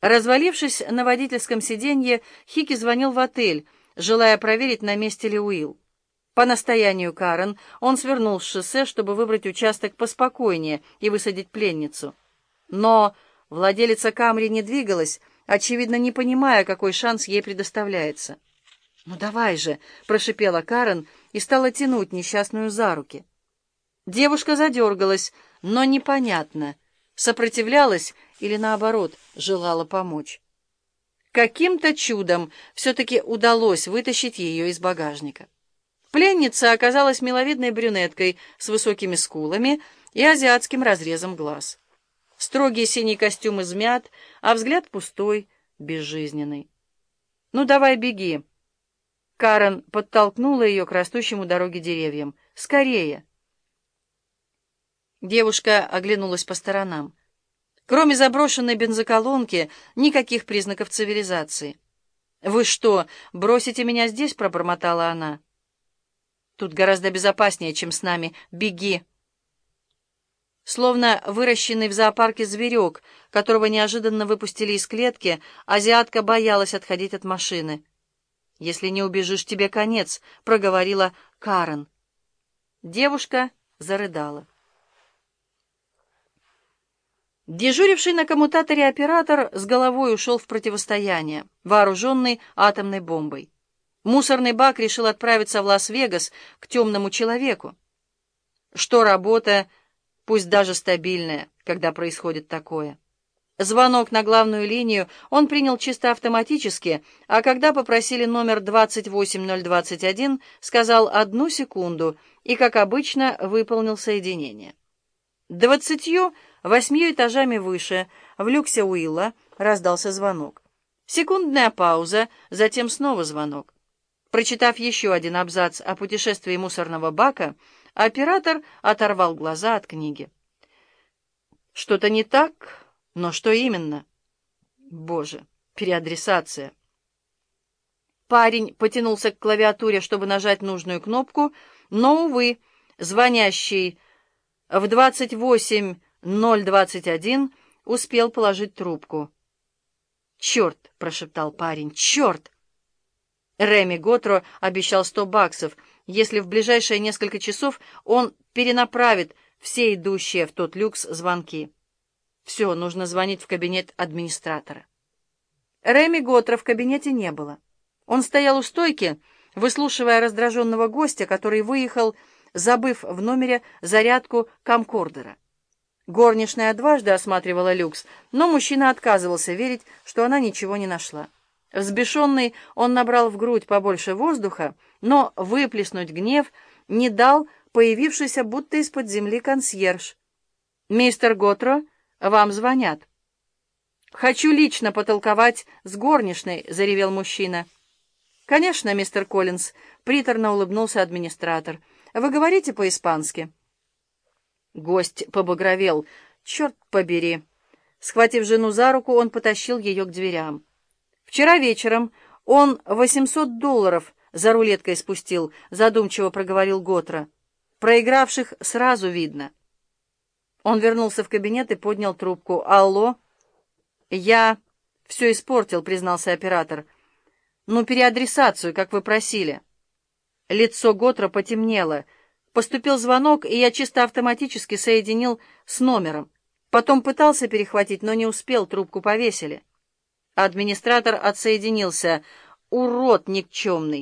Развалившись на водительском сиденье, Хики звонил в отель, желая проверить, на месте ли Уилл. По настоянию Карен он свернул с шоссе, чтобы выбрать участок поспокойнее и высадить пленницу. Но владелица Камри не двигалась, очевидно, не понимая, какой шанс ей предоставляется. «Ну давай же!» — прошипела Карен и стала тянуть несчастную за руки. Девушка задергалась, но непонятно, сопротивлялась или, наоборот, желала помочь. Каким-то чудом все-таки удалось вытащить ее из багажника. Пленница оказалась миловидной брюнеткой с высокими скулами и азиатским разрезом глаз. Строгий синий костюм измят, а взгляд пустой, безжизненный. «Ну, давай беги!» Карен подтолкнула ее к растущему дороге деревьям. «Скорее!» Девушка оглянулась по сторонам. Кроме заброшенной бензоколонки, никаких признаков цивилизации. «Вы что, бросите меня здесь?» — пробормотала она. «Тут гораздо безопаснее, чем с нами. Беги!» Словно выращенный в зоопарке зверек, которого неожиданно выпустили из клетки, азиатка боялась отходить от машины. «Если не убежишь, тебе конец», — проговорила Карен. Девушка зарыдала. Дежуривший на коммутаторе оператор с головой ушел в противостояние, вооруженный атомной бомбой. Мусорный бак решил отправиться в Лас-Вегас к темному человеку. Что работа, пусть даже стабильная, когда происходит такое. Звонок на главную линию он принял чисто автоматически, а когда попросили номер 28021, сказал одну секунду и, как обычно, выполнил соединение. Двадцатью восьмью этажами выше, в люксе Уилла, раздался звонок. Секундная пауза, затем снова звонок. Прочитав еще один абзац о путешествии мусорного бака, оператор оторвал глаза от книги. Что-то не так, но что именно? Боже, переадресация. Парень потянулся к клавиатуре, чтобы нажать нужную кнопку, но, увы, звонящий в 28.021 успел положить трубку. «Черт!» — прошептал парень. «Черт!» Реми Готро обещал сто баксов, если в ближайшие несколько часов он перенаправит все идущие в тот люкс звонки. Все, нужно звонить в кабинет администратора. Реми Готро в кабинете не было. Он стоял у стойки, выслушивая раздраженного гостя, который выехал забыв в номере зарядку камкордера. Горничная дважды осматривала люкс, но мужчина отказывался верить, что она ничего не нашла. Взбешенный, он набрал в грудь побольше воздуха, но выплеснуть гнев не дал появившийся будто из-под земли консьерж. «Мистер Готро, вам звонят». «Хочу лично потолковать с горничной», — заревел мужчина. «Конечно, мистер Коллинз», — приторно улыбнулся администратор. Вы говорите по-испански?» Гость побагровел. «Черт побери!» Схватив жену за руку, он потащил ее к дверям. «Вчера вечером он 800 долларов за рулеткой спустил», — задумчиво проговорил Готра. «Проигравших сразу видно». Он вернулся в кабинет и поднял трубку. «Алло?» «Я все испортил», — признался оператор. «Ну, переадресацию, как вы просили». Лицо Готра потемнело. Поступил звонок, и я чисто автоматически соединил с номером. Потом пытался перехватить, но не успел, трубку повесили. Администратор отсоединился. «Урод никчемный!»